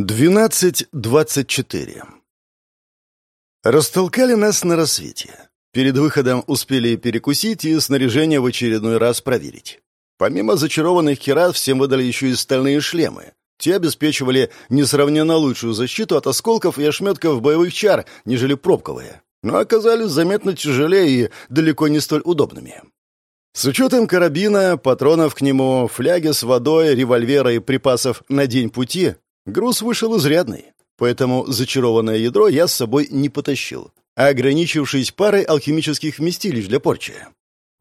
12.24 Растолкали нас на рассвете. Перед выходом успели перекусить и снаряжение в очередной раз проверить. Помимо зачарованных керат, всем выдали еще и стальные шлемы. Те обеспечивали несравненно лучшую защиту от осколков и ошметков боевых чар, нежели пробковые, но оказались заметно тяжелее и далеко не столь удобными. С учетом карабина, патронов к нему, фляги с водой, револьвера и припасов на день пути, Груз вышел изрядный, поэтому зачарованное ядро я с собой не потащил, ограничившись парой алхимических вместилищ для порчи.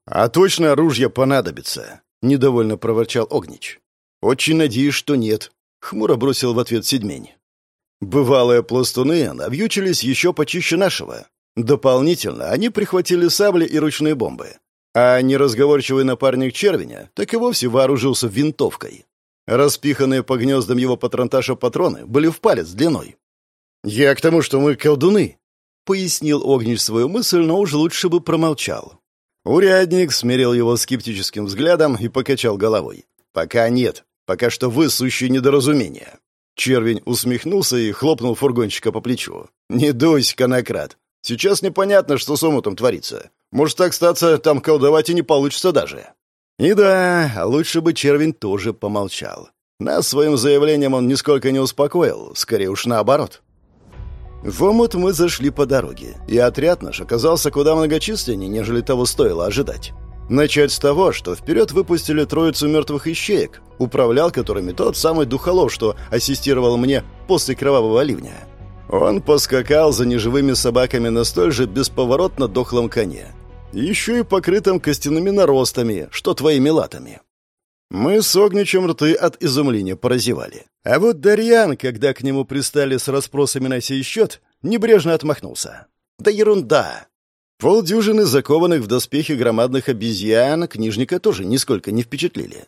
«А точно оружие понадобится», — недовольно проворчал Огнич. «Очень надеюсь, что нет», — хмуро бросил в ответ Седмень. Бывалые пластуны навьючились еще почище нашего. Дополнительно они прихватили сабли и ручные бомбы. А неразговорчивый напарник Червеня так и вовсе вооружился винтовкой. Распиханные по гнездам его патронташа патроны были в палец длиной. «Я к тому, что мы колдуны», — пояснил Огнич свою мысль, но уж лучше бы промолчал. Урядник смерил его скептическим взглядом и покачал головой. «Пока нет. Пока что вы сущие недоразумения». Червень усмехнулся и хлопнул фургонщика по плечу. «Не дуйся, конократ. Сейчас непонятно, что с омутом творится. Может, так статься, там колдовать и не получится даже». И да, лучше бы Червень тоже помолчал. Нас своим заявлением он нисколько не успокоил, скорее уж наоборот. В омут мы зашли по дороге, и отряд наш оказался куда многочисленнее, нежели того стоило ожидать. Начать с того, что вперед выпустили троицу мертвых ищеек, управлял которыми тот самый духолов, что ассистировал мне после кровавого ливня. Он поскакал за неживыми собаками на столь же бесповоротно дохлом коне, еще и покрытым костяными наростами, что твоими латами. Мы с Огничем рты от изумления поразевали. А вот Дарьян, когда к нему пристали с расспросами на сей счет, небрежно отмахнулся. «Да ерунда!» Полдюжины закованных в доспехи громадных обезьян книжника тоже нисколько не впечатлили.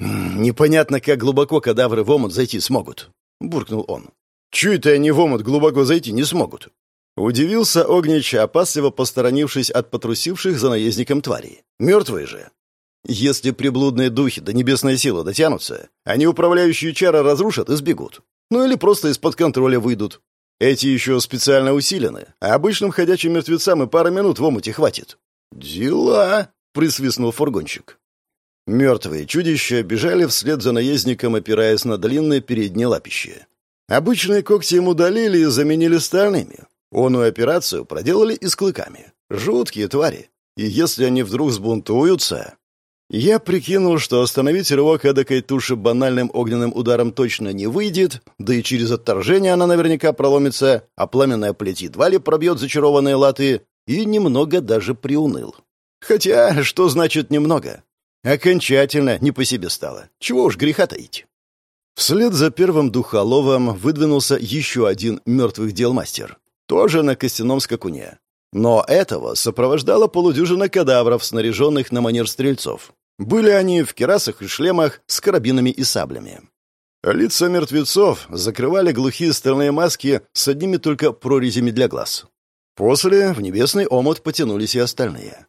«Непонятно, как глубоко кадавры в омут зайти смогут», — буркнул он. «Чё это они в омут глубоко зайти не смогут? Удивился Огнич, опасливо посторонившись от потрусивших за наездником тварей. Мертвые же. Если приблудные духи до небесной силы дотянутся, они управляющие чары разрушат и сбегут. Ну или просто из-под контроля выйдут. Эти еще специально усилены, а обычным ходячим мертвецам и пара минут в омуте хватит. «Дела!» — присвистнул фургончик. Мертвые чудища бежали вслед за наездником, опираясь на длинные передние лапища. Обычные когти ему удалили и заменили стальными, Оную операцию проделали и с клыками. Жуткие твари. И если они вдруг сбунтуются... Я прикинул, что остановить рывок эдакой туши банальным огненным ударом точно не выйдет, да и через отторжение она наверняка проломится, а пламенная плеть едва ли пробьет зачарованные латы, и немного даже приуныл. Хотя, что значит «немного»? Окончательно не по себе стало. Чего уж греха таить. Вслед за первым духоловом выдвинулся еще один мертвых дел мастер тоже на костяном скакуне. Но этого сопровождала полудюжина кадавров, снаряженных на манер стрельцов. Были они в керасах и шлемах с карабинами и саблями. Лица мертвецов закрывали глухие стальные маски с одними только прорезями для глаз. После в небесный омут потянулись и остальные.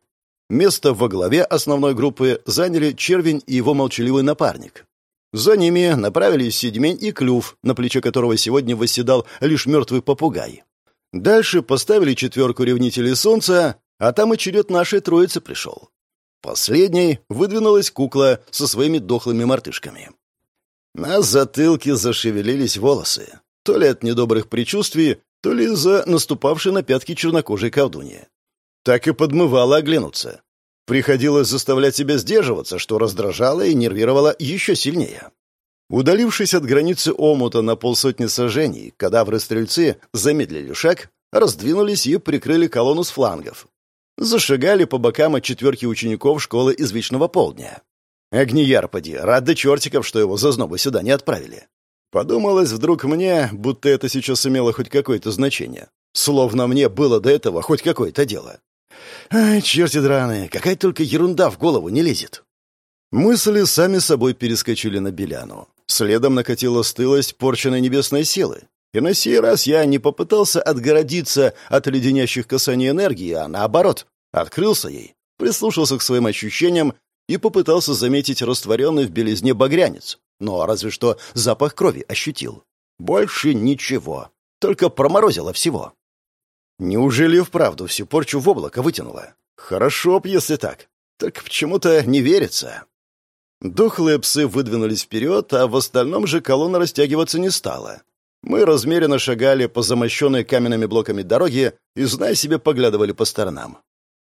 Место во главе основной группы заняли Червень и его молчаливый напарник. За ними направились Седьмень и Клюв, на плече которого сегодня восседал лишь мертвый попугай. Дальше поставили четверку ревнителей солнца, а там и нашей троицы пришел. Последней выдвинулась кукла со своими дохлыми мартышками. На затылке зашевелились волосы, то ли от недобрых предчувствий, то ли из-за наступавшей на пятки чернокожей колдуньи. Так и подмывало оглянуться. Приходилось заставлять себя сдерживаться, что раздражало и нервировало еще сильнее. Удалившись от границы омута на полсотни сажений, кадавры-стрельцы замедлили шаг, раздвинулись и прикрыли колонну с флангов. Зашагали по бокам от четверки учеников школы из Вечного Полдня. Огнияр, поди, рад до чертиков, что его зазнобы сюда не отправили. Подумалось вдруг мне, будто это сейчас имело хоть какое-то значение. Словно мне было до этого хоть какое-то дело. Ай, черти драные, какая только ерунда в голову не лезет. Мысли сами собой перескочили на Беляну. Следом накатила стылость порченной небесной силы. И на сей раз я не попытался отгородиться от леденящих касаний энергии, а наоборот, открылся ей, прислушался к своим ощущениям и попытался заметить растворенный в белизне багрянец. Но разве что запах крови ощутил. Больше ничего. Только проморозило всего. Неужели вправду всю порчу в облако вытянуло? Хорошо б, если так. Так почему-то не верится. Дохлые псы выдвинулись вперед, а в остальном же колонна растягиваться не стала. Мы размеренно шагали по замощенной каменными блоками дороги и, зная себе, поглядывали по сторонам.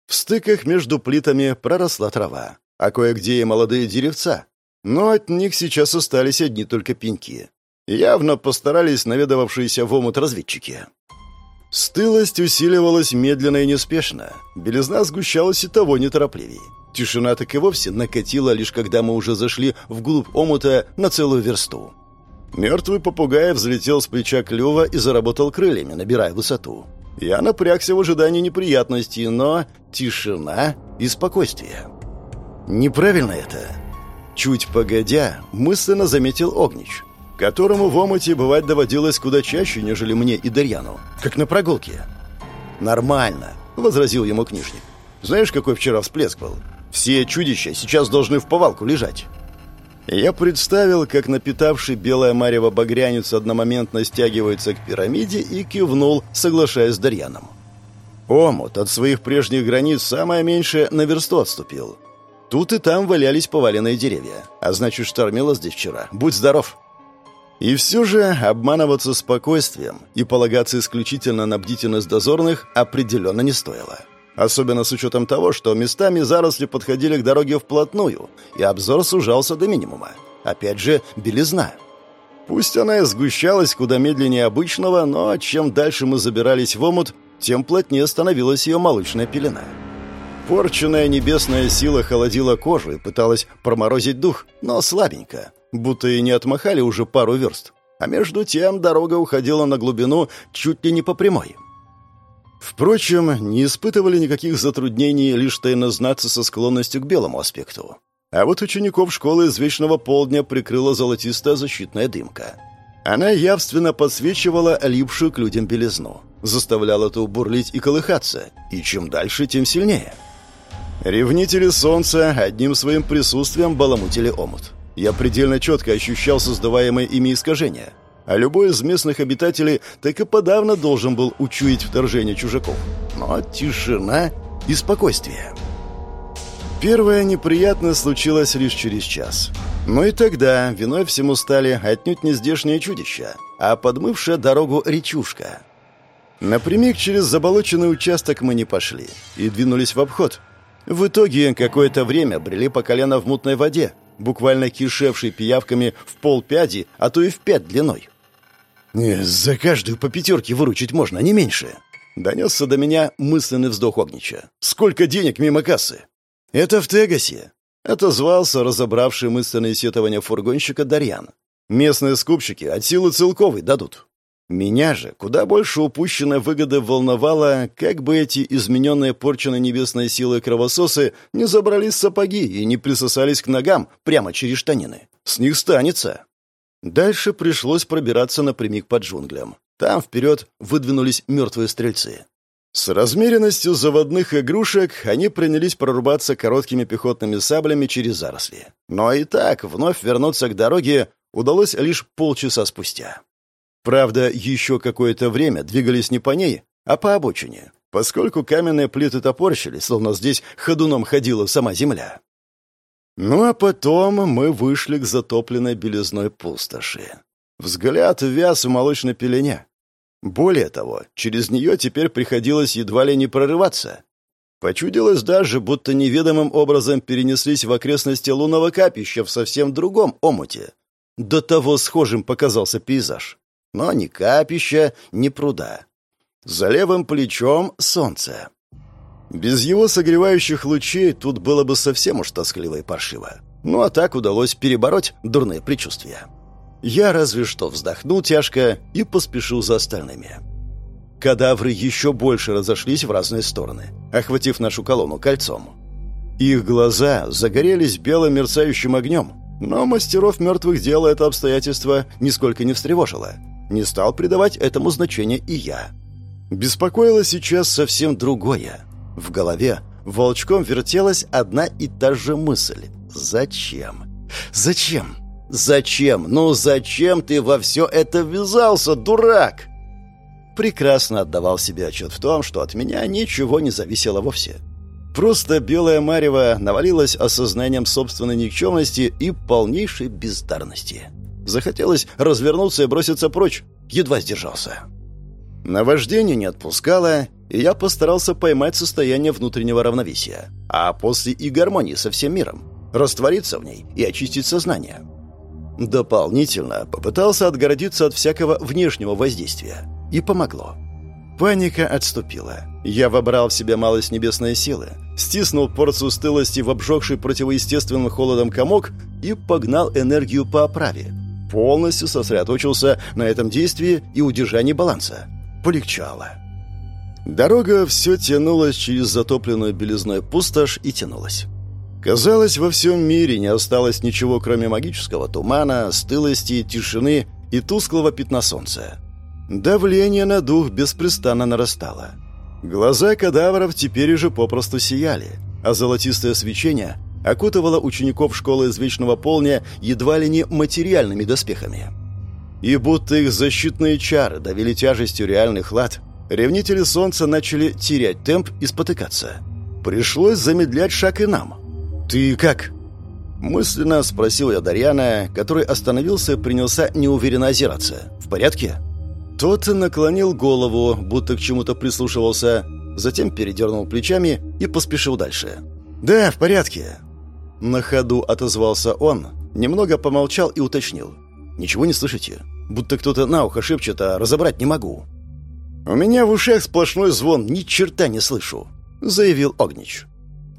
В стыках между плитами проросла трава, а кое-где и молодые деревца. Но от них сейчас остались одни только пеньки. Явно постарались наведывавшиеся в омут разведчики. Стылость усиливалась медленно и неспешно. Белизна сгущалась и того неторопливей. Тишина так и вовсе накатила, лишь когда мы уже зашли вглубь омута на целую версту. Мертвый попугай взлетел с плеча клюва и заработал крыльями, набирая высоту. Я напрягся в ожидании неприятностей, но тишина и спокойствие. Неправильно это. Чуть погодя, мысленно заметил Огнич, которому в омуте бывать доводилось куда чаще, нежели мне и Дарьяну, как на прогулке. «Нормально», — возразил ему книжник. «Знаешь, какой вчера всплеск был? Все чудища сейчас должны в повалку лежать». Я представил, как напитавший белое марево багрянец одномоментно стягивается к пирамиде и кивнул, соглашаясь с Дарьяном. Омут от своих прежних границ самое меньшее на версту отступил. Тут и там валялись поваленные деревья. А значит, штормило здесь вчера. Будь здоров. И все же обманываться спокойствием и полагаться исключительно на бдительность дозорных определенно не стоило. Особенно с учетом того, что местами заросли подходили к дороге вплотную, и обзор сужался до минимума. Опять же, белизна. Пусть она и сгущалась куда медленнее обычного, но чем дальше мы забирались в омут, тем плотнее становилась ее молочная пелена. Порченная небесная сила холодила кожу и пыталась проморозить дух, но слабенько, будто и не отмахали уже пару верст. А между тем дорога уходила на глубину чуть ли не по прямой. Впрочем, не испытывали никаких затруднений лишь тайнознаться со склонностью к белому аспекту. А вот учеников школы из Вечного Полдня прикрыла золотистая защитная дымка. Она явственно подсвечивала липшую к людям белизну, заставляла ту бурлить и колыхаться, и чем дальше, тем сильнее. Ревнители солнца одним своим присутствием баламутили омут. Я предельно четко ощущал создаваемые ими искажения – а любой из местных обитателей так и подавно должен был учуять вторжение чужаков. Но тишина и спокойствие. Первое неприятное случилось лишь через час. Но и тогда виной всему стали отнюдь не здешние чудища, а подмывшая дорогу речушка. Напрямик через заболоченный участок мы не пошли и двинулись в обход. В итоге какое-то время брели по колено в мутной воде, буквально кишевшей пиявками в полпяди, а то и в пять длиной. «За каждую по пятерке выручить можно, не меньше!» Донесся до меня мысленный вздох Огнича. «Сколько денег мимо кассы?» «Это в Тегасе», — отозвался разобравший мысленные сетования фургонщика Дарьян. «Местные скупщики от силы целковой дадут». Меня же куда больше упущенной выгоды волновало, как бы эти измененные порченной небесной силой кровососы не забрались сапоги и не присосались к ногам прямо через штанины. С них станется. Дальше пришлось пробираться напрямик под джунглям. Там вперед выдвинулись мертвые стрельцы. С размеренностью заводных игрушек они принялись прорубаться короткими пехотными саблями через заросли. Но и так вновь вернуться к дороге удалось лишь полчаса спустя. Правда, еще какое-то время двигались не по ней, а по обочине, поскольку каменные плиты топорщили, словно здесь ходуном ходила сама земля. Ну а потом мы вышли к затопленной белизной пустоши. Взгляд вяз в молочной пелене. Более того, через нее теперь приходилось едва ли не прорываться. Почудилось даже, будто неведомым образом перенеслись в окрестности лунного капища в совсем другом омуте. До того схожим показался пейзаж. Но ни капища, ни пруда. За левым плечом солнце. Без его согревающих лучей тут было бы совсем уж тоскливо и паршиво. Ну а так удалось перебороть дурные предчувствия. Я разве что вздохнул тяжко и поспешил за остальными. Кадавры еще больше разошлись в разные стороны, охватив нашу колонну кольцом. Их глаза загорелись белым мерцающим огнем, но мастеров мертвых дел это обстоятельство нисколько не встревожило. Не стал придавать этому значения и я. Беспокоило сейчас совсем другое. В голове волчком вертелась одна и та же мысль. Зачем? Зачем? Зачем? Ну зачем ты во все это ввязался, дурак? Прекрасно отдавал себе отчет в том, что от меня ничего не зависело вовсе. Просто белая марево навалилась осознанием собственной никчемности и полнейшей бездарности. Захотелось развернуться и броситься прочь. Едва сдержался. Наваждение не отпускало, и я постарался поймать состояние внутреннего равновесия, а после и гармонии со всем миром, раствориться в ней и очистить сознание. Дополнительно попытался отгородиться от всякого внешнего воздействия. И помогло. Паника отступила. Я вобрал в себя малость небесной силы, стиснул порцию стылости в обжегший противоестественным холодом комок и погнал энергию по оправе. Полностью сосредоточился на этом действии и удержании баланса. Полегчало. Дорога все тянулась через затопленную белизной пустошь и тянулась. Казалось, во всем мире не осталось ничего, кроме магического тумана, стылости, тишины и тусклого пятна солнца. Давление на дух беспрестанно нарастало. Глаза кадавров теперь уже попросту сияли, а золотистое свечение окутывало учеников школы извечного полня едва ли не материальными доспехами. И будто их защитные чары давили тяжестью реальных лад, ревнители солнца начали терять темп и спотыкаться. Пришлось замедлять шаг и нам. «Ты как?» Мысленно спросил я Дарьяна, который остановился и принялся неуверенно озираться. «В порядке?» Тот наклонил голову, будто к чему-то прислушивался, затем передернул плечами и поспешил дальше. «Да, в порядке». На ходу отозвался он, немного помолчал и уточнил. «Ничего не слышите? Будто кто-то на ухо шепчет, а разобрать не могу». «У меня в ушах сплошной звон, ни черта не слышу», — заявил Огнич.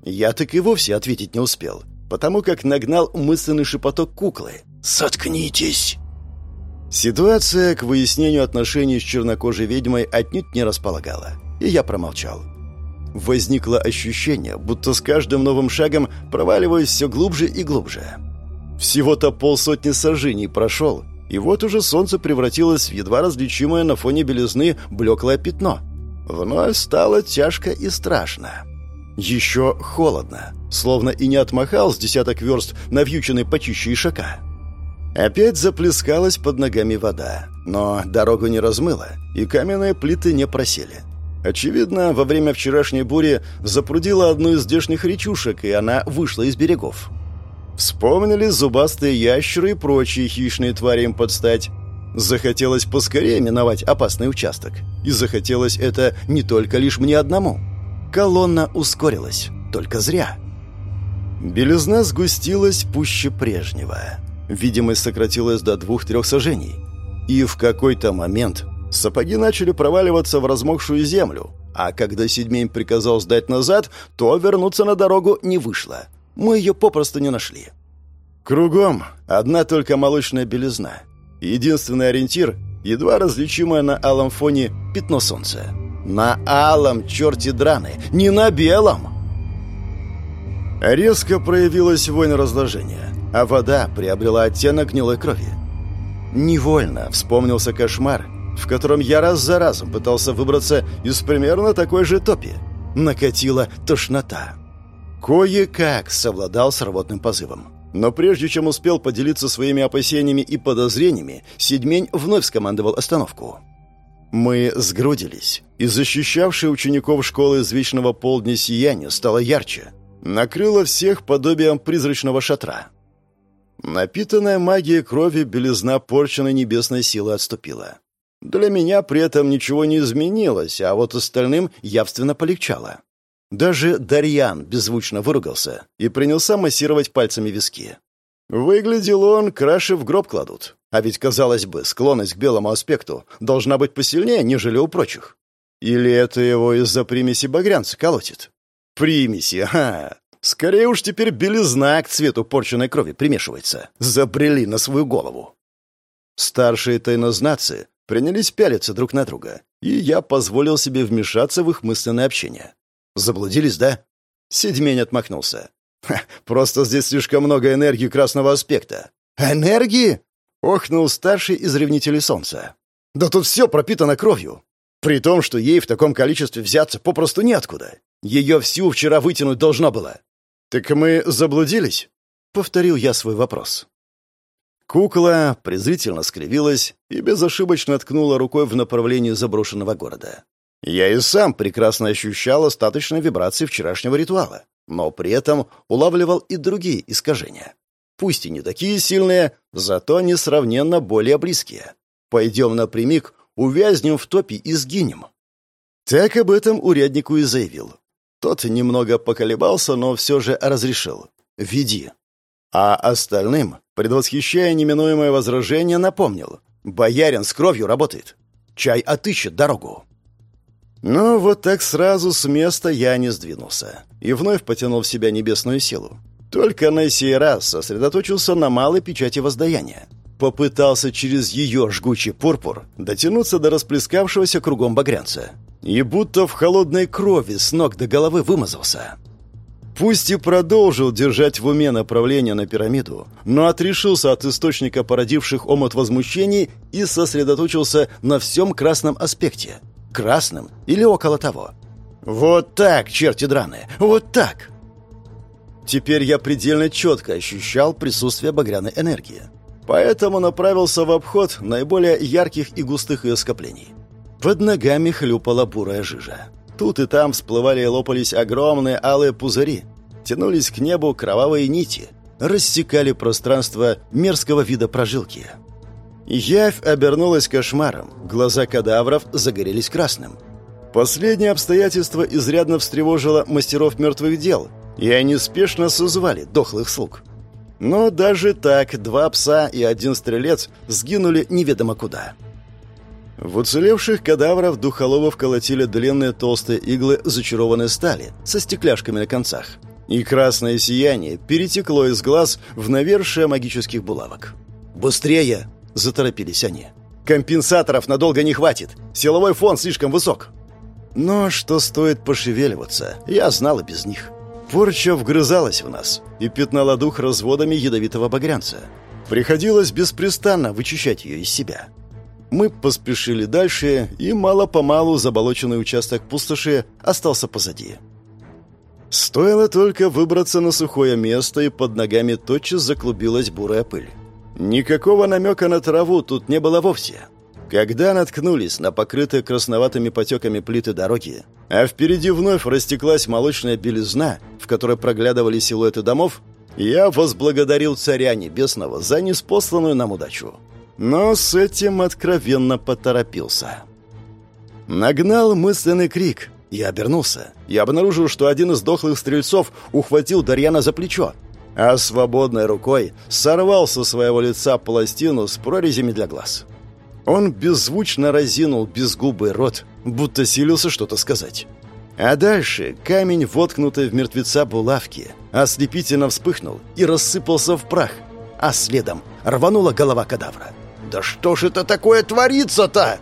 Я так и вовсе ответить не успел, потому как нагнал мысленный шепоток куклы. «Соткнитесь!» Ситуация к выяснению отношений с чернокожей ведьмой отнюдь не располагала, и я промолчал. Возникло ощущение, будто с каждым новым шагом проваливаюсь все глубже и глубже. Всего-то полсотни сожжений прошел, и вот уже солнце превратилось в едва различимое на фоне белизны блеклое пятно. Вновь стало тяжко и страшно. Еще холодно, словно и не отмахал с десяток верст навьюченной почище ишака. Опять заплескалась под ногами вода, но дорогу не размыло, и каменные плиты не просели. Очевидно, во время вчерашней бури запрудила одну из здешних речушек, и она вышла из берегов. Вспомнили зубастые ящеры и прочие хищные твари им подстать. Захотелось поскорее миновать опасный участок. И захотелось это не только лишь мне одному. Колонна ускорилась. Только зря. Белизна сгустилась пуще прежнего. Видимость сократилась до двух-трех сажений. И в какой-то момент сапоги начали проваливаться в размокшую землю, а когда Седьмень приказал сдать назад, то вернуться на дорогу не вышло. Мы ее попросту не нашли. Кругом одна только молочная белизна. Единственный ориентир — едва различимое на алом фоне пятно солнца. На алом, черти драны, не на белом! Резко проявилась вонь разложения, а вода приобрела оттенок гнилой крови. Невольно вспомнился кошмар, в котором я раз за разом пытался выбраться из примерно такой же топи. Накатила тошнота. Кое-как совладал с рвотным позывом. Но прежде чем успел поделиться своими опасениями и подозрениями, Седьмень вновь скомандовал остановку. Мы сгрудились, и защищавшее учеников школы из вечного полдня сияние стало ярче. Накрыло всех подобием призрачного шатра. Напитанная магией крови белизна порченной небесной силы отступила. Для меня при этом ничего не изменилось, а вот остальным явственно полегчало. Даже Дарьян беззвучно выругался и принялся массировать пальцами виски. Выглядел он, краше в гроб кладут. А ведь, казалось бы, склонность к белому аспекту должна быть посильнее, нежели у прочих. Или это его из-за примеси багрянца колотит? Примеси, ага. Скорее уж теперь белизна к цвету порченной крови примешивается. Забрели на свою голову. Старшие тайнознатцы принялись пялиться друг на друга, и я позволил себе вмешаться в их мысленное общение. Заблудились, да?» Седьмень отмахнулся. «Просто здесь слишком много энергии красного аспекта». «Энергии?» — охнул старший из ревнителей солнца. «Да тут все пропитано кровью. При том, что ей в таком количестве взяться попросту неоткуда. Ее всю вчера вытянуть должно было». «Так мы заблудились?» — повторил я свой вопрос. Кукла презрительно скривилась и безошибочно ткнула рукой в направлении заброшенного города. Я и сам прекрасно ощущал остаточные вибрации вчерашнего ритуала, но при этом улавливал и другие искажения. Пусть и не такие сильные, зато несравненно более близкие. Пойдем напрямик, увязнем в топе и сгинем. Так об этом уряднику и заявил. Тот немного поколебался, но все же разрешил. «Веди». А остальным, предвосхищая неминуемое возражение, напомнил. «Боярин с кровью работает. Чай отыщет дорогу». Но вот так сразу с места я не сдвинулся и вновь потянул в себя небесную силу. Только на сей раз сосредоточился на малой печати воздаяния. Попытался через ее жгучий пурпур дотянуться до расплескавшегося кругом багрянца. И будто в холодной крови с ног до головы вымазался. Пусть и продолжил держать в уме направление на пирамиду, но отрешился от источника породивших омут возмущений и сосредоточился на всем красном аспекте. Красном или около того. Вот так, черти драные, вот так. Теперь я предельно четко ощущал присутствие багряной энергии. Поэтому направился в обход наиболее ярких и густых ее скоплений. Под ногами хлюпала бурая жижа. Тут и там всплывали и лопались огромные алые пузыри. Тянулись к небу кровавые нити. Рассекали пространство мерзкого вида прожилки. Явь обернулась кошмаром. Глаза кадавров загорелись красным. Последнее обстоятельство изрядно встревожило мастеров мертвых дел, и они спешно созвали дохлых слуг. Но даже так два пса и один стрелец сгинули неведомо куда. В уцелевших кадавров духоловов колотили длинные толстые иглы зачарованной стали со стекляшками на концах. И красное сияние перетекло из глаз в навершие магических булавок. «Быстрее!» – заторопились они. «Компенсаторов надолго не хватит! Силовой фон слишком высок!» Но что стоит пошевеливаться, я знал и без них. Порча вгрызалась в нас и пятнала дух разводами ядовитого багрянца. Приходилось беспрестанно вычищать ее из себя – мы поспешили дальше, и мало-помалу заболоченный участок пустоши остался позади. Стоило только выбраться на сухое место, и под ногами тотчас заклубилась бурая пыль. Никакого намека на траву тут не было вовсе. Когда наткнулись на покрытые красноватыми потеками плиты дороги, а впереди вновь растеклась молочная белизна, в которой проглядывали силуэты домов, я возблагодарил царя небесного за неспосланную нам удачу. Но с этим откровенно поторопился. Нагнал мысленный крик. Я обернулся и обнаружил, что один из дохлых стрельцов ухватил Дарьяна за плечо, а свободной рукой сорвал со своего лица пластину с прорезями для глаз. Он беззвучно разинул безгубый рот, будто силился что-то сказать. А дальше камень, воткнутый в мертвеца булавки, ослепительно вспыхнул и рассыпался в прах, а следом рванула голова кадавра. «Да что ж это такое творится-то?»